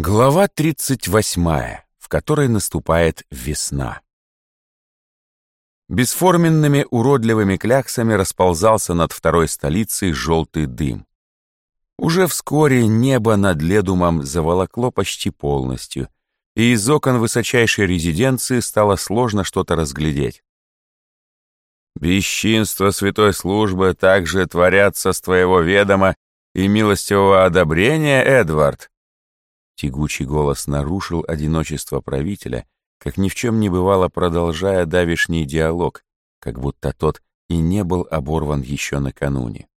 Глава 38, в которой наступает весна. Бесформенными уродливыми кляксами расползался над второй столицей желтый дым. Уже вскоре небо над Ледумом заволокло почти полностью, и из окон высочайшей резиденции стало сложно что-то разглядеть. «Бесчинство святой службы также творятся с твоего ведома и милостивого одобрения, Эдвард», Тягучий голос нарушил одиночество правителя, как ни в чем не бывало, продолжая давишний диалог, как будто тот и не был оборван еще накануне.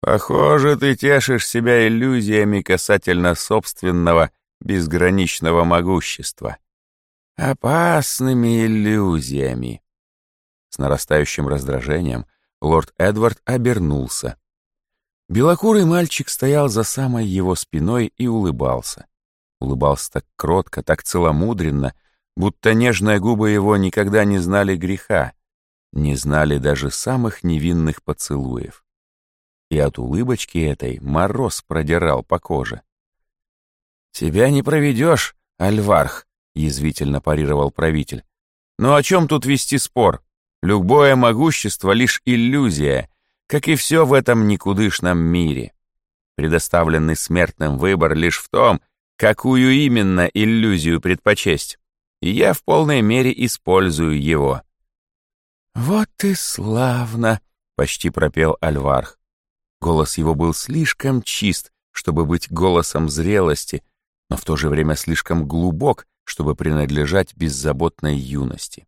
«Похоже, ты тешишь себя иллюзиями касательно собственного безграничного могущества. Опасными иллюзиями». С нарастающим раздражением лорд Эдвард обернулся, Белокурый мальчик стоял за самой его спиной и улыбался. Улыбался так кротко, так целомудренно, будто нежные губы его никогда не знали греха, не знали даже самых невинных поцелуев. И от улыбочки этой мороз продирал по коже. «Тебя не проведешь, Альварх», — язвительно парировал правитель. «Но о чем тут вести спор? Любое могущество — лишь иллюзия, как и все в этом никудышном мире. Предоставленный смертным выбор лишь в том, какую именно иллюзию предпочесть, и я в полной мере использую его. «Вот и славно!» — почти пропел Альварх. Голос его был слишком чист, чтобы быть голосом зрелости, но в то же время слишком глубок, чтобы принадлежать беззаботной юности.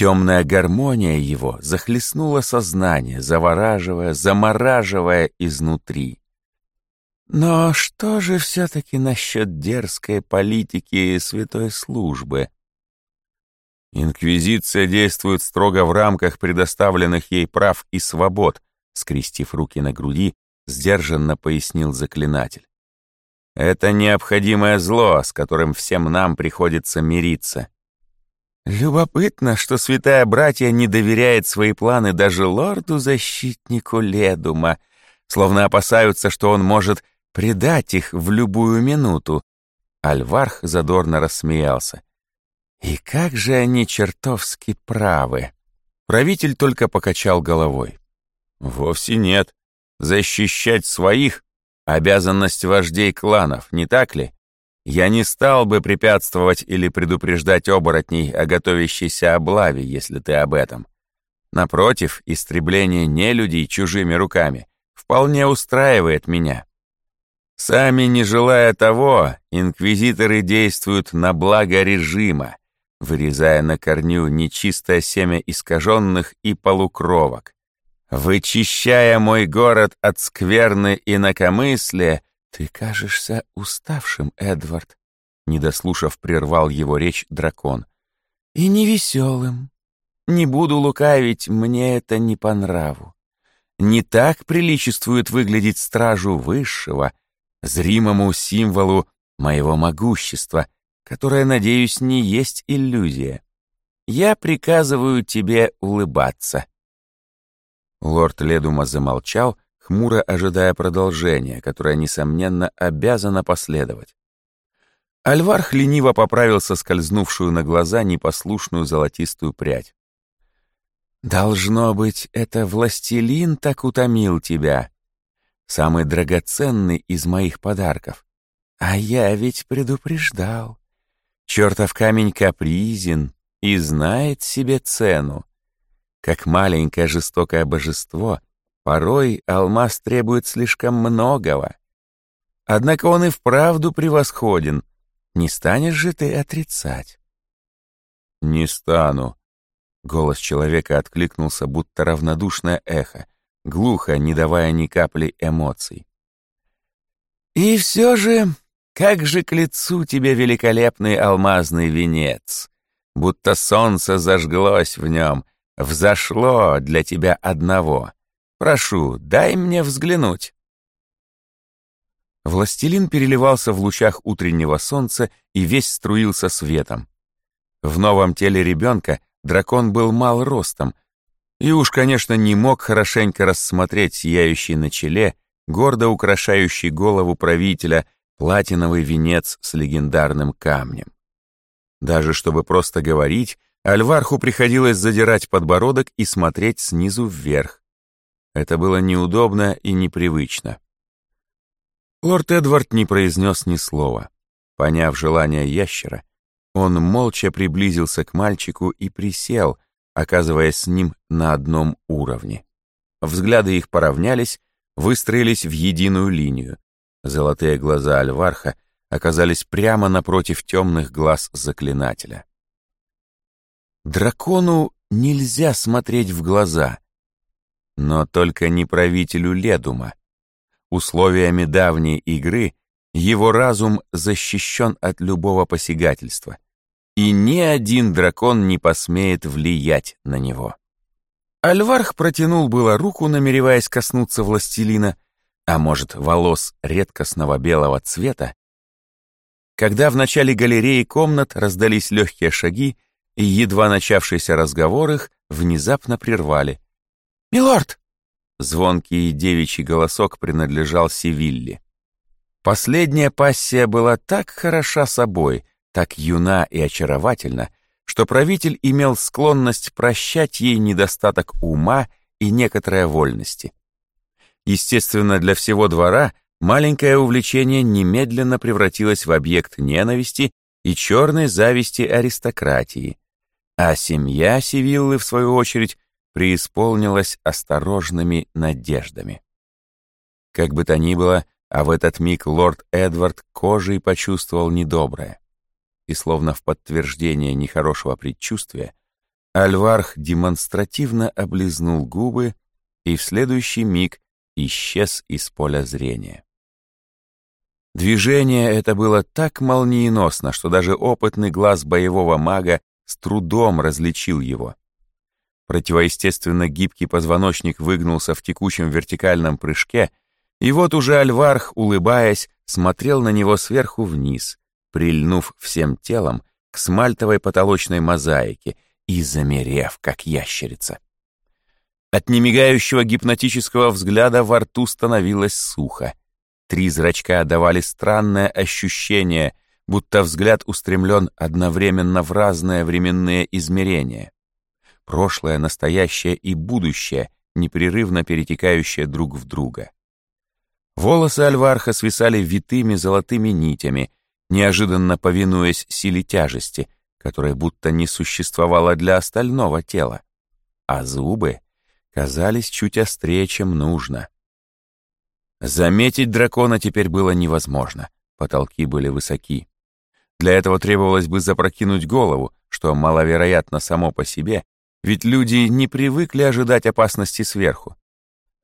Темная гармония его захлестнула сознание, завораживая, замораживая изнутри. Но что же все-таки насчет дерзкой политики и святой службы? Инквизиция действует строго в рамках предоставленных ей прав и свобод, скрестив руки на груди, сдержанно пояснил заклинатель. Это необходимое зло, с которым всем нам приходится мириться. Любопытно, что святая братья не доверяет свои планы даже лорду-защитнику Ледума, словно опасаются, что он может предать их в любую минуту. Альварх задорно рассмеялся. И как же они чертовски правы. Правитель только покачал головой. Вовсе нет. Защищать своих — обязанность вождей кланов, не так ли? Я не стал бы препятствовать или предупреждать оборотней о готовящейся облаве, если ты об этом. Напротив, истребление нелюдей чужими руками вполне устраивает меня. Сами не желая того, инквизиторы действуют на благо режима, вырезая на корню нечистое семя искаженных и полукровок. Вычищая мой город от скверны и инакомыслия, «Ты кажешься уставшим, Эдвард», — недослушав, прервал его речь дракон. «И невеселым. Не буду лукавить, мне это не по нраву. Не так приличествует выглядеть стражу высшего, зримому символу моего могущества, которое, надеюсь, не есть иллюзия. Я приказываю тебе улыбаться». Лорд Ледума замолчал, хмуро ожидая продолжения, которое, несомненно, обязано последовать. Альварх лениво поправил соскользнувшую на глаза непослушную золотистую прядь. «Должно быть, это властелин так утомил тебя, самый драгоценный из моих подарков. А я ведь предупреждал. Чертов камень капризен и знает себе цену. Как маленькое жестокое божество — Порой алмаз требует слишком многого. Однако он и вправду превосходен. Не станешь же ты отрицать? «Не стану», — голос человека откликнулся, будто равнодушное эхо, глухо, не давая ни капли эмоций. «И все же, как же к лицу тебе великолепный алмазный венец, будто солнце зажглось в нем, взошло для тебя одного». Прошу, дай мне взглянуть». Властелин переливался в лучах утреннего солнца и весь струился светом. В новом теле ребенка дракон был мал ростом, и уж, конечно, не мог хорошенько рассмотреть сияющий на челе, гордо украшающий голову правителя, платиновый венец с легендарным камнем. Даже чтобы просто говорить, Альварху приходилось задирать подбородок и смотреть снизу вверх. Это было неудобно и непривычно. Лорд Эдвард не произнес ни слова. Поняв желание ящера, он молча приблизился к мальчику и присел, оказываясь с ним на одном уровне. Взгляды их поравнялись, выстроились в единую линию. Золотые глаза Альварха оказались прямо напротив темных глаз заклинателя. Дракону нельзя смотреть в глаза, но только не правителю Ледума. Условиями давней игры его разум защищен от любого посягательства, и ни один дракон не посмеет влиять на него. Альварх протянул было руку, намереваясь коснуться властелина, а может, волос редкостного белого цвета, когда в начале галереи комнат раздались легкие шаги, и едва начавшийся разговор их внезапно прервали. «Милорд!» Звонкий девичий голосок принадлежал Севилле. Последняя пассия была так хороша собой, так юна и очаровательна, что правитель имел склонность прощать ей недостаток ума и некоторая вольности. Естественно, для всего двора маленькое увлечение немедленно превратилось в объект ненависти и черной зависти аристократии, а семья Сивиллы, в свою очередь, преисполнилась осторожными надеждами. Как бы то ни было, а в этот миг лорд Эдвард кожей почувствовал недоброе. И словно в подтверждение нехорошего предчувствия, Альварх демонстративно облизнул губы и в следующий миг исчез из поля зрения. Движение это было так молниеносно, что даже опытный глаз боевого мага с трудом различил его. Противоестественно гибкий позвоночник выгнулся в текучем вертикальном прыжке, и вот уже Альварх, улыбаясь, смотрел на него сверху вниз, прильнув всем телом к смальтовой потолочной мозаике и замерев, как ящерица. От немигающего гипнотического взгляда во рту становилось сухо. Три зрачка давали странное ощущение, будто взгляд устремлен одновременно в разные временные измерения. Прошлое, настоящее и будущее, непрерывно перетекающее друг в друга. Волосы Альварха свисали витыми золотыми нитями, неожиданно повинуясь силе тяжести, которая будто не существовала для остального тела. А зубы казались чуть острее, чем нужно. Заметить дракона теперь было невозможно, потолки были высоки. Для этого требовалось бы запрокинуть голову, что маловероятно само по себе, ведь люди не привыкли ожидать опасности сверху.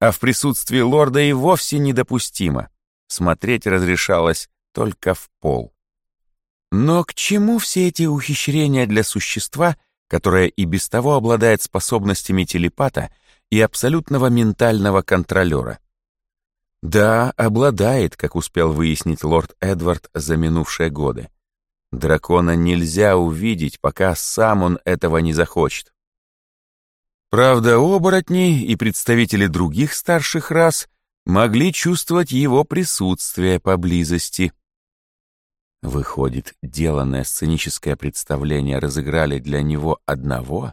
А в присутствии лорда и вовсе недопустимо. Смотреть разрешалось только в пол. Но к чему все эти ухищрения для существа, которое и без того обладает способностями телепата и абсолютного ментального контролера. Да, обладает, как успел выяснить лорд Эдвард за минувшие годы. Дракона нельзя увидеть, пока сам он этого не захочет. Правда, оборотни и представители других старших рас могли чувствовать его присутствие поблизости. Выходит, деланное сценическое представление разыграли для него одного?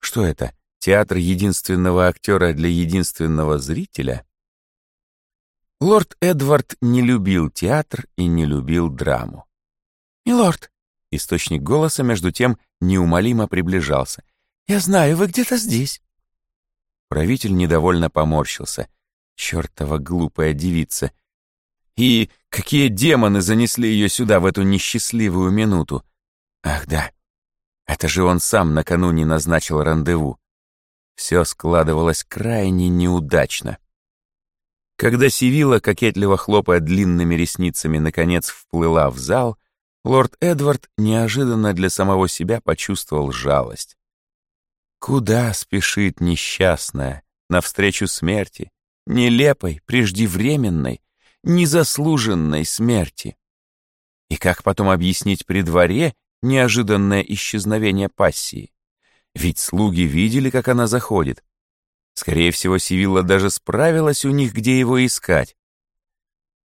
Что это, Театр единственного актера для единственного зрителя? Лорд Эдвард не любил театр и не любил драму. «Милорд!» — источник голоса, между тем, неумолимо приближался. «Я знаю, вы где-то здесь». Правитель недовольно поморщился. Чёртова глупая девица. И какие демоны занесли ее сюда в эту несчастливую минуту? Ах да, это же он сам накануне назначил рандеву все складывалось крайне неудачно. Когда Сивила, кокетливо хлопая длинными ресницами, наконец вплыла в зал, лорд Эдвард неожиданно для самого себя почувствовал жалость. Куда спешит несчастная, навстречу смерти, нелепой, преждевременной, незаслуженной смерти? И как потом объяснить при дворе неожиданное исчезновение пассии? Ведь слуги видели, как она заходит. Скорее всего, Сивилла даже справилась у них, где его искать.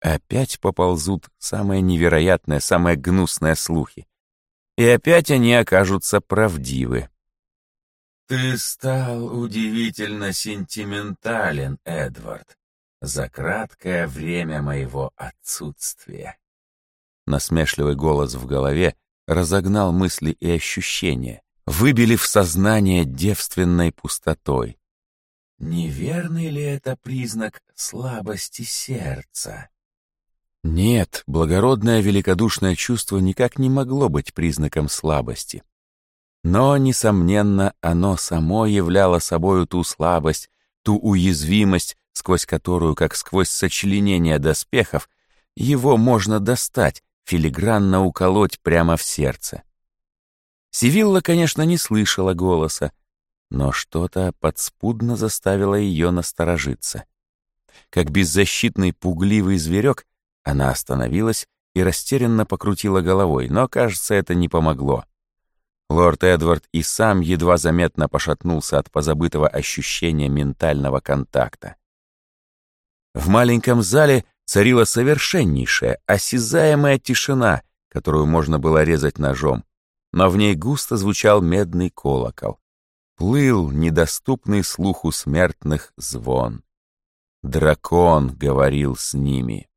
опять поползут самые невероятные, самые гнусные слухи. И опять они окажутся правдивы. «Ты стал удивительно сентиментален, Эдвард, за краткое время моего отсутствия». Насмешливый голос в голове разогнал мысли и ощущения, выбили в сознание девственной пустотой. Неверный ли это признак слабости сердца? Нет, благородное великодушное чувство никак не могло быть признаком слабости. Но, несомненно, оно само являло собою ту слабость, ту уязвимость, сквозь которую, как сквозь сочленение доспехов, его можно достать, филигранно уколоть прямо в сердце. Сивилла, конечно, не слышала голоса, но что-то подспудно заставило ее насторожиться. Как беззащитный пугливый зверек, она остановилась и растерянно покрутила головой, но, кажется, это не помогло. Лорд Эдвард и сам едва заметно пошатнулся от позабытого ощущения ментального контакта. В маленьком зале царила совершеннейшая, осязаемая тишина, которую можно было резать ножом, но в ней густо звучал медный колокол. Плыл недоступный слуху смертных звон. Дракон говорил с ними.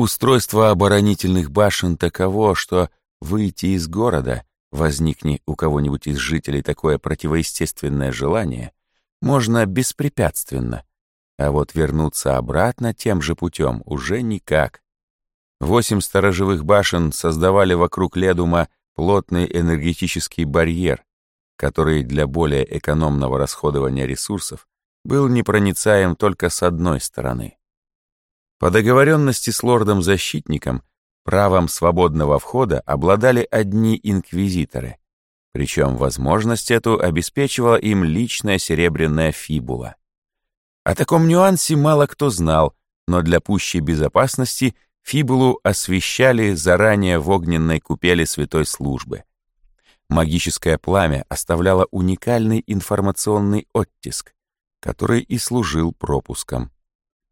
Устройство оборонительных башен таково, что выйти из города, возникне у кого-нибудь из жителей такое противоестественное желание, можно беспрепятственно, а вот вернуться обратно тем же путем уже никак. Восемь сторожевых башен создавали вокруг Ледума плотный энергетический барьер, который для более экономного расходования ресурсов был непроницаем только с одной стороны. По договоренности с лордом-защитником правом свободного входа обладали одни инквизиторы, причем возможность эту обеспечивала им личная серебряная фибула. О таком нюансе мало кто знал, но для пущей безопасности – Фибулу освещали заранее в огненной купели святой службы. Магическое пламя оставляло уникальный информационный оттиск, который и служил пропуском.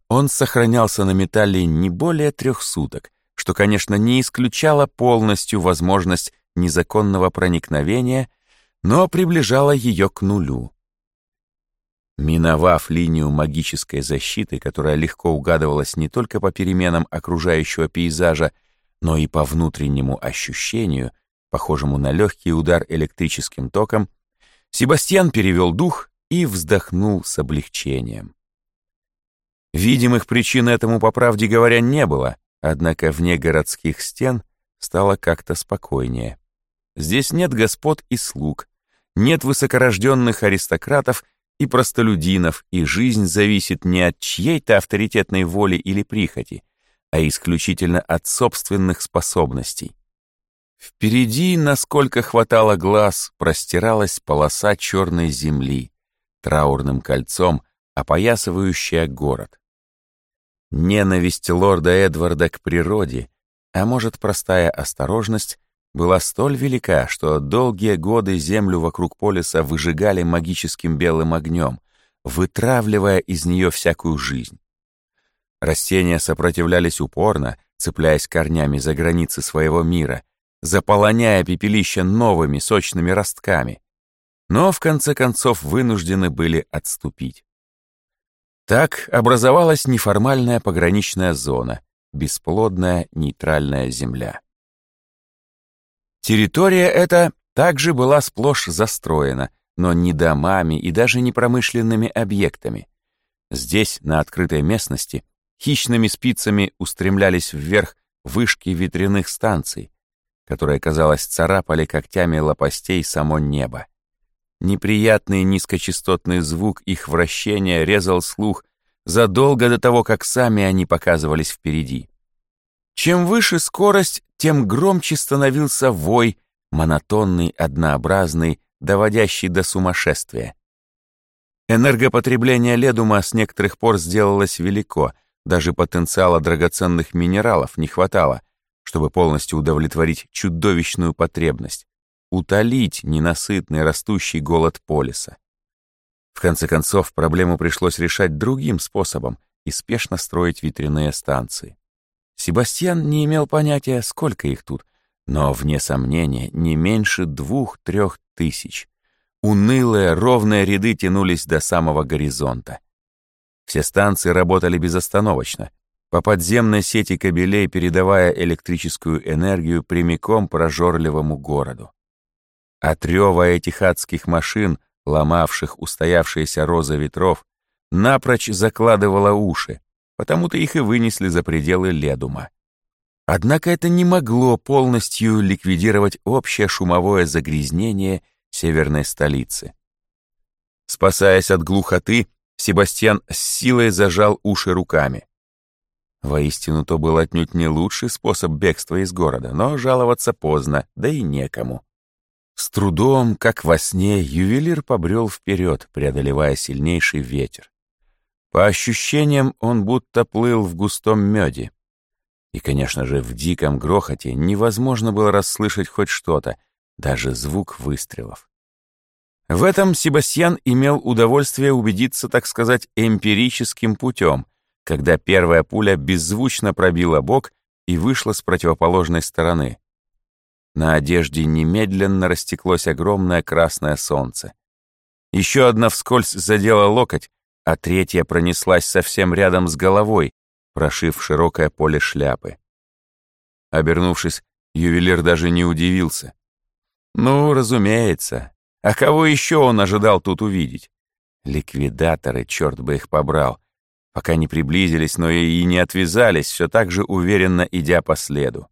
Он сохранялся на металле не более трех суток, что, конечно, не исключало полностью возможность незаконного проникновения, но приближало ее к нулю. Миновав линию магической защиты, которая легко угадывалась не только по переменам окружающего пейзажа, но и по внутреннему ощущению, похожему на легкий удар электрическим током, Себастьян перевел дух и вздохнул с облегчением. Видимых причин этому, по правде говоря, не было, однако вне городских стен стало как-то спокойнее. Здесь нет господ и слуг, нет высокорожденных аристократов и простолюдинов, и жизнь зависит не от чьей-то авторитетной воли или прихоти, а исключительно от собственных способностей. Впереди, насколько хватало глаз, простиралась полоса черной земли, траурным кольцом, опоясывающая город. Ненависть лорда Эдварда к природе, а может, простая осторожность, была столь велика, что долгие годы землю вокруг полиса выжигали магическим белым огнем, вытравливая из нее всякую жизнь. Растения сопротивлялись упорно, цепляясь корнями за границы своего мира, заполоняя пепелище новыми сочными ростками, но в конце концов вынуждены были отступить. Так образовалась неформальная пограничная зона, бесплодная нейтральная земля. Территория эта также была сплошь застроена, но не домами и даже не промышленными объектами. Здесь, на открытой местности, хищными спицами устремлялись вверх вышки ветряных станций, которые, казалось, царапали когтями лопастей само небо. Неприятный низкочастотный звук их вращения резал слух задолго до того, как сами они показывались впереди. Чем выше скорость, тем громче становился вой, монотонный, однообразный, доводящий до сумасшествия. Энергопотребление Ледума с некоторых пор сделалось велико, даже потенциала драгоценных минералов не хватало, чтобы полностью удовлетворить чудовищную потребность, утолить ненасытный растущий голод полиса. В конце концов, проблему пришлось решать другим способом и спешно строить ветряные станции. Себастьян не имел понятия, сколько их тут, но, вне сомнения, не меньше двух-трех тысяч. Унылые, ровные ряды тянулись до самого горизонта. Все станции работали безостановочно, по подземной сети кабелей передавая электрическую энергию прямиком прожорливому городу. От рева этих адских машин ломавших устоявшиеся розы ветров, напрочь закладывала уши, потому-то их и вынесли за пределы Ледума. Однако это не могло полностью ликвидировать общее шумовое загрязнение северной столицы. Спасаясь от глухоты, Себастьян с силой зажал уши руками. Воистину, то был отнюдь не лучший способ бегства из города, но жаловаться поздно, да и некому. С трудом, как во сне, ювелир побрел вперед, преодолевая сильнейший ветер. По ощущениям, он будто плыл в густом меде. И, конечно же, в диком грохоте невозможно было расслышать хоть что-то, даже звук выстрелов. В этом Себастьян имел удовольствие убедиться, так сказать, эмпирическим путем, когда первая пуля беззвучно пробила бок и вышла с противоположной стороны. На одежде немедленно растеклось огромное красное солнце. Еще одна вскользь задела локоть, а третья пронеслась совсем рядом с головой, прошив широкое поле шляпы. Обернувшись, ювелир даже не удивился. Ну, разумеется. А кого еще он ожидал тут увидеть? Ликвидаторы, черт бы их побрал. Пока не приблизились, но и не отвязались, все так же уверенно идя по следу.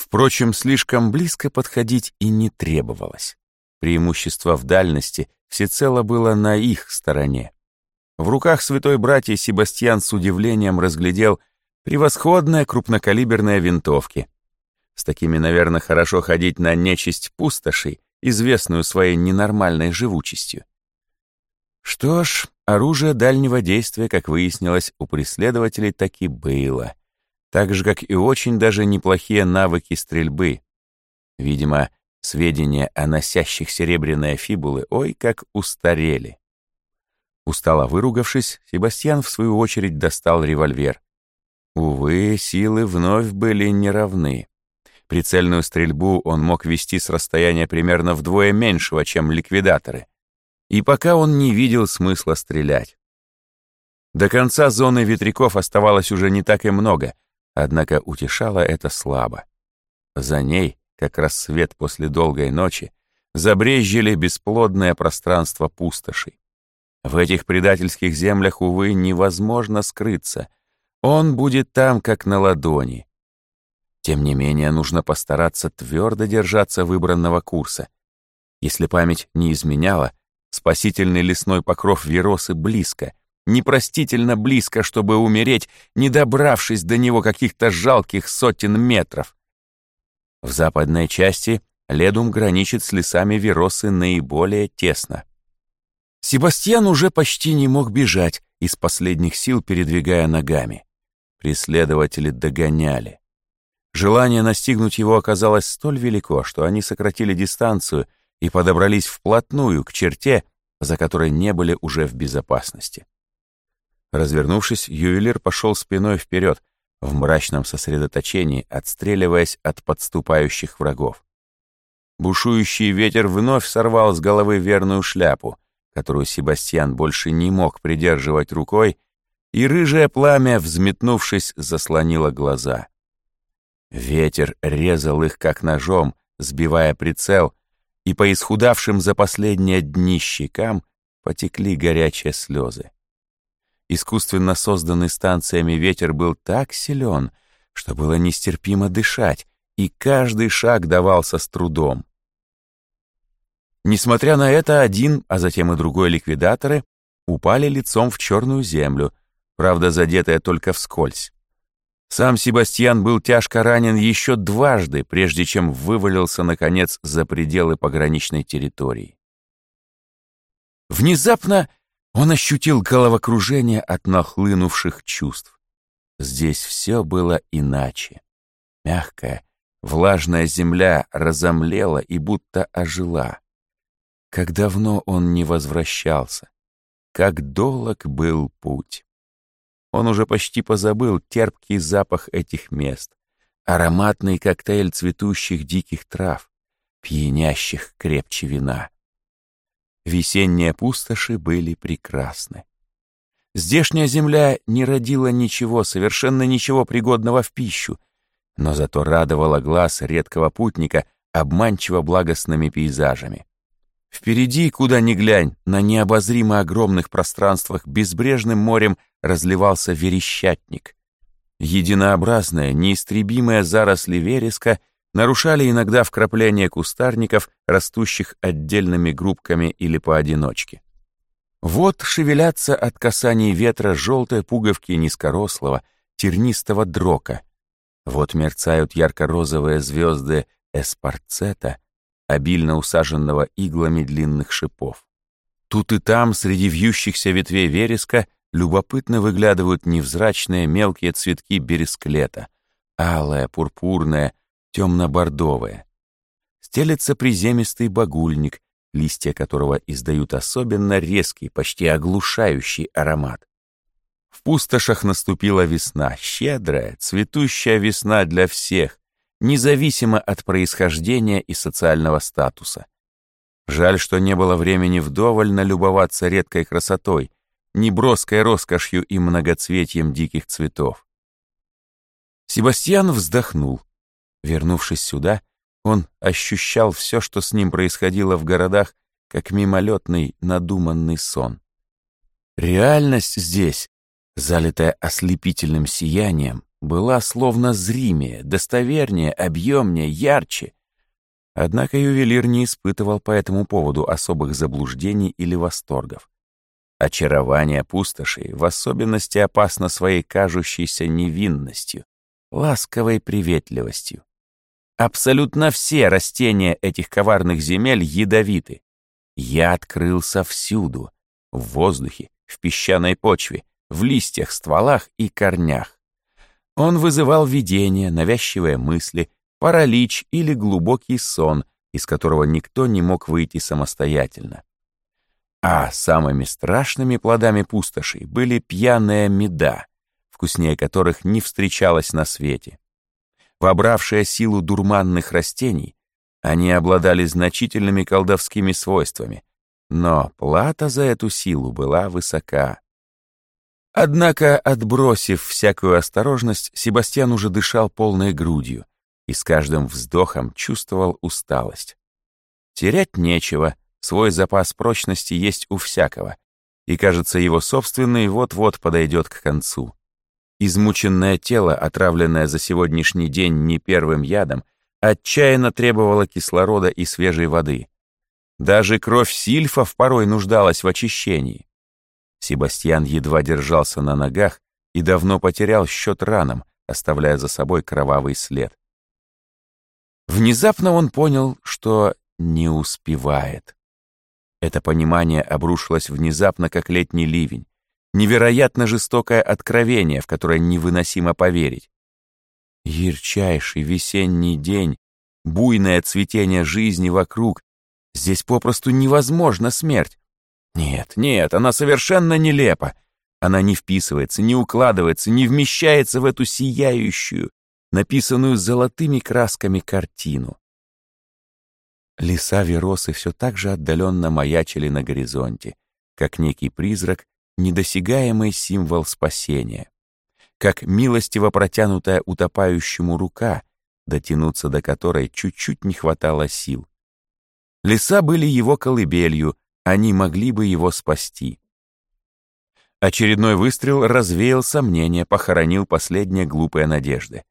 Впрочем, слишком близко подходить и не требовалось. Преимущество в дальности всецело было на их стороне. В руках святой братья Себастьян с удивлением разглядел превосходные крупнокалиберные винтовки. С такими, наверное, хорошо ходить на нечисть пустошей, известную своей ненормальной живучестью. Что ж, оружие дальнего действия, как выяснилось, у преследователей таки было так же, как и очень даже неплохие навыки стрельбы. Видимо, сведения о носящих серебряные фибулы ой как устарели. Устало выругавшись, Себастьян в свою очередь достал револьвер. Увы, силы вновь были неравны. Прицельную стрельбу он мог вести с расстояния примерно вдвое меньшего, чем ликвидаторы. И пока он не видел смысла стрелять. До конца зоны ветряков оставалось уже не так и много — Однако утешало это слабо. За ней, как рассвет после долгой ночи, забрезжили бесплодное пространство пустоши. В этих предательских землях, увы, невозможно скрыться. Он будет там, как на ладони. Тем не менее, нужно постараться твердо держаться выбранного курса. Если память не изменяла, спасительный лесной покров Веросы близко, непростительно близко, чтобы умереть, не добравшись до него каких-то жалких сотен метров. В западной части Ледум граничит с лесами Веросы наиболее тесно. Себастьян уже почти не мог бежать, из последних сил передвигая ногами. Преследователи догоняли. Желание настигнуть его оказалось столь велико, что они сократили дистанцию и подобрались вплотную к черте, за которой не были уже в безопасности. Развернувшись, ювелир пошел спиной вперед, в мрачном сосредоточении, отстреливаясь от подступающих врагов. Бушующий ветер вновь сорвал с головы верную шляпу, которую Себастьян больше не мог придерживать рукой, и рыжее пламя, взметнувшись, заслонило глаза. Ветер резал их как ножом, сбивая прицел, и по исхудавшим за последние дни щекам потекли горячие слезы. Искусственно созданный станциями ветер был так силен, что было нестерпимо дышать, и каждый шаг давался с трудом. Несмотря на это, один, а затем и другой ликвидаторы упали лицом в черную землю, правда, задетая только вскользь. Сам Себастьян был тяжко ранен еще дважды, прежде чем вывалился, наконец, за пределы пограничной территории. Внезапно он ощутил головокружение от нахлынувших чувств. Здесь все было иначе. Мягкая, влажная земля разомлела и будто ожила. Как давно он не возвращался. как долог был путь. Он уже почти позабыл терпкий запах этих мест, ароматный коктейль цветущих диких трав, пьянящих крепче вина. Весенние пустоши были прекрасны. Здешняя земля не родила ничего, совершенно ничего пригодного в пищу, но зато радовала глаз редкого путника обманчиво благостными пейзажами. Впереди, куда ни глянь, на необозримо огромных пространствах безбрежным морем разливался верещатник. Единообразная, неистребимая заросли вереска нарушали иногда вкрапления кустарников, растущих отдельными группками или поодиночке. Вот шевелятся от касаний ветра желтые пуговки низкорослого, тернистого дрока. Вот мерцают ярко-розовые звезды эспарцета, обильно усаженного иглами длинных шипов. Тут и там, среди вьющихся ветвей вереска, любопытно выглядывают невзрачные мелкие цветки бересклета, алая, пурпурная, темно-бордовая. Стелется приземистый багульник, листья которого издают особенно резкий, почти оглушающий аромат. В пустошах наступила весна, щедрая, цветущая весна для всех, независимо от происхождения и социального статуса. Жаль, что не было времени вдоволь налюбоваться редкой красотой, неброской роскошью и многоцветием диких цветов. Себастьян вздохнул. Вернувшись сюда, он ощущал все, что с ним происходило в городах, как мимолетный надуманный сон. Реальность здесь, залитая ослепительным сиянием, была словно зримее, достовернее, объемнее, ярче. Однако ювелир не испытывал по этому поводу особых заблуждений или восторгов. Очарование пустошей в особенности опасно своей кажущейся невинностью, ласковой приветливостью. Абсолютно все растения этих коварных земель ядовиты. Я открылся всюду — в воздухе, в песчаной почве, в листьях, стволах и корнях. Он вызывал видения, навязчивые мысли, паралич или глубокий сон, из которого никто не мог выйти самостоятельно. А самыми страшными плодами пустоши были пьяная меда, вкуснее которых не встречалось на свете. Вобравшие силу дурманных растений, они обладали значительными колдовскими свойствами, но плата за эту силу была высока. Однако, отбросив всякую осторожность, Себастьян уже дышал полной грудью и с каждым вздохом чувствовал усталость. Терять нечего, свой запас прочности есть у всякого, и, кажется, его собственный вот-вот подойдет к концу. Измученное тело, отравленное за сегодняшний день не первым ядом, отчаянно требовало кислорода и свежей воды. Даже кровь сильфов порой нуждалась в очищении. Себастьян едва держался на ногах и давно потерял счет ранам, оставляя за собой кровавый след. Внезапно он понял, что не успевает. Это понимание обрушилось внезапно, как летний ливень невероятно жестокое откровение, в которое невыносимо поверить. Ярчайший весенний день, буйное цветение жизни вокруг. Здесь попросту невозможна смерть. Нет, нет, она совершенно нелепа. Она не вписывается, не укладывается, не вмещается в эту сияющую, написанную золотыми красками картину. Леса Веросы все так же отдаленно маячили на горизонте, как некий призрак, недосягаемый символ спасения, как милостиво протянутая утопающему рука, дотянуться до которой чуть-чуть не хватало сил. Леса были его колыбелью, они могли бы его спасти. Очередной выстрел развеял сомнения, похоронил последние глупые надежды.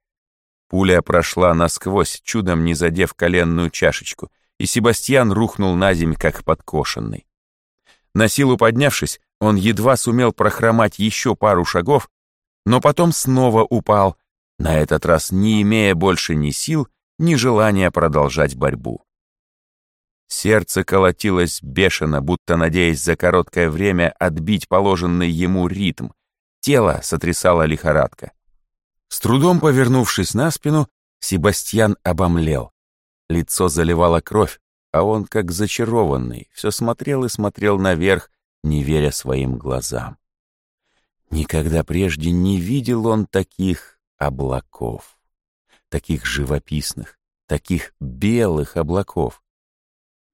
Пуля прошла насквозь, чудом не задев коленную чашечку, и Себастьян рухнул на земь, как подкошенный. На силу поднявшись, он едва сумел прохромать еще пару шагов, но потом снова упал, на этот раз не имея больше ни сил, ни желания продолжать борьбу. Сердце колотилось бешено, будто надеясь за короткое время отбить положенный ему ритм. Тело сотрясало лихорадка. С трудом повернувшись на спину, Себастьян обомлел. Лицо заливало кровь, а он, как зачарованный, все смотрел и смотрел наверх, не веря своим глазам. Никогда прежде не видел он таких облаков, таких живописных, таких белых облаков.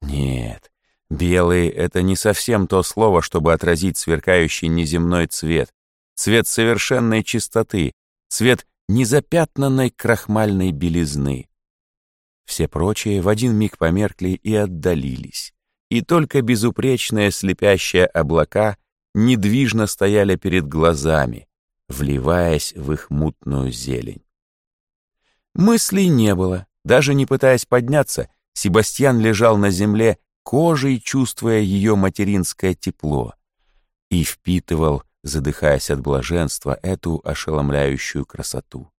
Нет, белые — это не совсем то слово, чтобы отразить сверкающий неземной цвет, цвет совершенной чистоты, цвет незапятнанной крахмальной белизны. Все прочие в один миг померкли и отдалились, и только безупречные слепящие облака недвижно стояли перед глазами, вливаясь в их мутную зелень. Мыслей не было, даже не пытаясь подняться, Себастьян лежал на земле, кожей чувствуя ее материнское тепло, и впитывал, задыхаясь от блаженства, эту ошеломляющую красоту.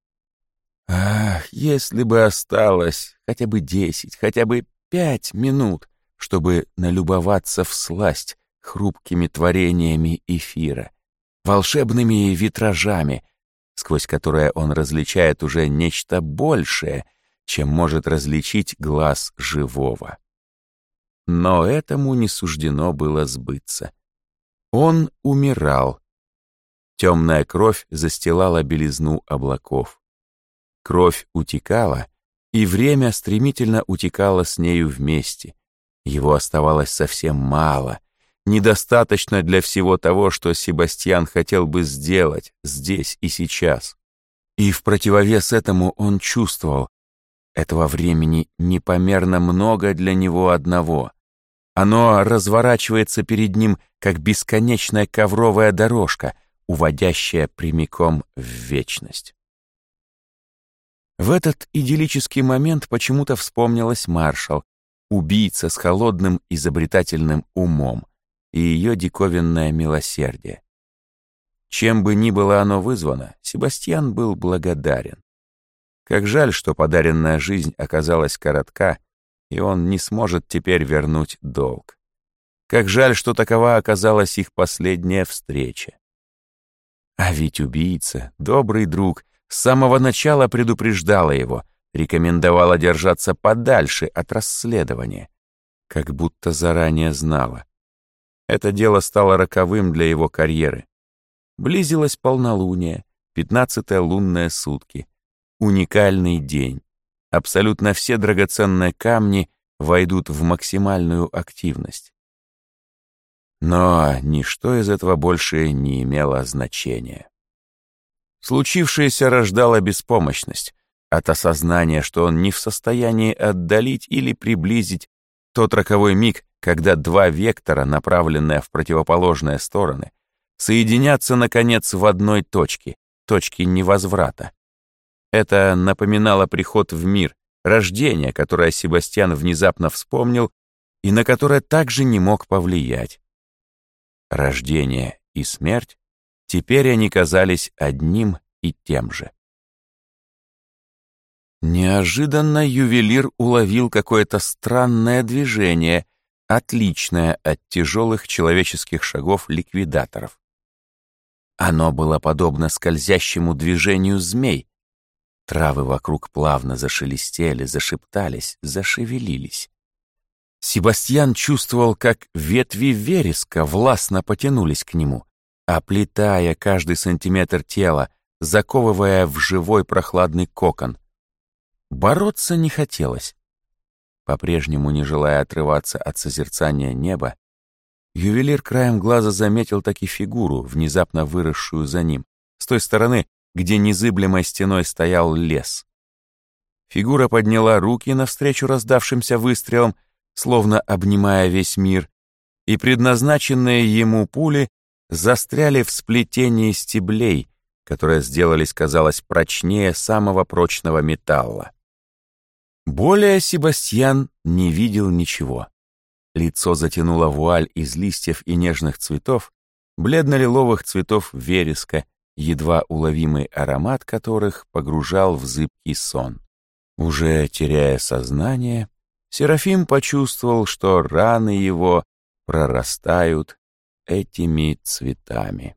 Ах, если бы осталось хотя бы десять, хотя бы пять минут, чтобы налюбоваться в сласть хрупкими творениями эфира, волшебными витражами, сквозь которые он различает уже нечто большее, чем может различить глаз живого. Но этому не суждено было сбыться. Он умирал. Темная кровь застилала белизну облаков. Кровь утекала, и время стремительно утекало с нею вместе. Его оставалось совсем мало, недостаточно для всего того, что Себастьян хотел бы сделать здесь и сейчас. И в противовес этому он чувствовал, этого времени непомерно много для него одного. Оно разворачивается перед ним, как бесконечная ковровая дорожка, уводящая прямиком в вечность. В этот идиллический момент почему-то вспомнилась маршал, убийца с холодным изобретательным умом и ее диковинное милосердие. Чем бы ни было оно вызвано, Себастьян был благодарен. Как жаль, что подаренная жизнь оказалась коротка, и он не сможет теперь вернуть долг. Как жаль, что такова оказалась их последняя встреча. А ведь убийца, добрый друг — с самого начала предупреждала его, рекомендовала держаться подальше от расследования, как будто заранее знала. Это дело стало роковым для его карьеры. Близилось полнолуние, пятнадцатые лунные сутки, уникальный день. Абсолютно все драгоценные камни войдут в максимальную активность. Но ничто из этого больше не имело значения. Случившееся рождало беспомощность от осознания, что он не в состоянии отдалить или приблизить тот роковой миг, когда два вектора, направленные в противоположные стороны, соединятся, наконец, в одной точке, точке невозврата. Это напоминало приход в мир, рождение, которое Себастьян внезапно вспомнил и на которое также не мог повлиять. Рождение и смерть Теперь они казались одним и тем же. Неожиданно ювелир уловил какое-то странное движение, отличное от тяжелых человеческих шагов ликвидаторов. Оно было подобно скользящему движению змей. Травы вокруг плавно зашелестели, зашептались, зашевелились. Себастьян чувствовал, как ветви вереска властно потянулись к нему оплетая каждый сантиметр тела, заковывая в живой прохладный кокон. Бороться не хотелось. По-прежнему не желая отрываться от созерцания неба, ювелир краем глаза заметил таки фигуру, внезапно выросшую за ним, с той стороны, где незыблемой стеной стоял лес. Фигура подняла руки навстречу раздавшимся выстрелам, словно обнимая весь мир, и предназначенные ему пули застряли в сплетении стеблей, которые сделались, казалось, прочнее самого прочного металла. Более Себастьян не видел ничего. Лицо затянуло вуаль из листьев и нежных цветов, бледно-лиловых цветов вереска, едва уловимый аромат которых погружал в зыбкий сон. Уже теряя сознание, Серафим почувствовал, что раны его прорастают этими цветами.